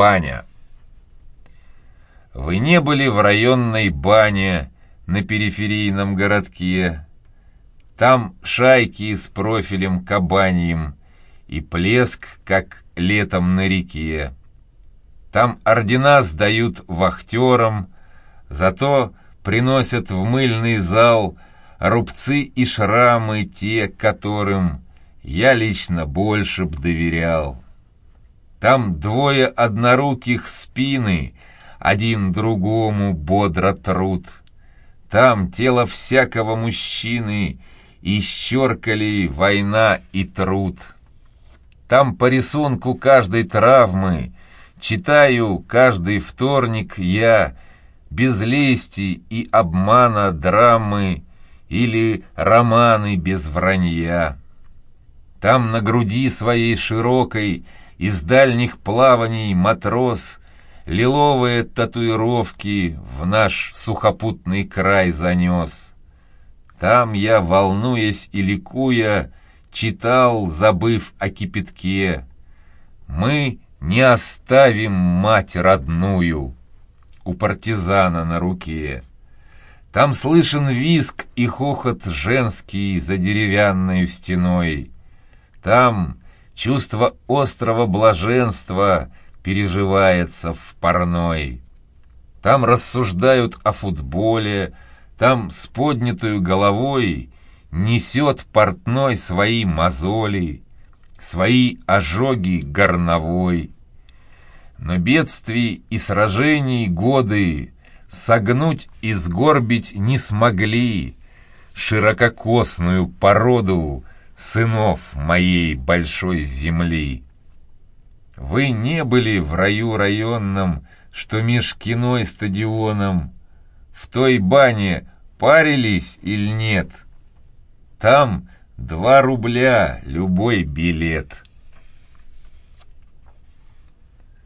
Баня. Вы не были в районной бане на периферийном городке. Там шайки с профилем кабаньем и плеск, как летом на реке. Там ордена сдают вахтерам, зато приносят в мыльный зал рубцы и шрамы те, которым я лично больше б доверял. Там двое одноруких спины, один другому бодро труд. Там тело всякого мужчины исчеркали война и труд. Там по рисунку каждой травмы читаю каждый вторник я без лести и обмана драмы или романы без вранья. Там на груди своей широкой из дальних плаваний матрос Лиловые татуировки в наш сухопутный край занес. Там я, волнуясь и ликуя, читал, забыв о кипятке. Мы не оставим мать родную у партизана на руке. Там слышен виск и хохот женский за деревянной стеной. Там чувство острого блаженства переживается в парной. Там рассуждают о футболе, там с поднятую головой несет портной свои мозоли, свои ожоги горновой. Но бедствий и сражений годы согнуть и сгорбить не смогли ширококосную породу сынов моей большой земли. Вы не были в раю районном, что меж кино и стадионом. В той бане парились или нет? Там два рубля любой билет».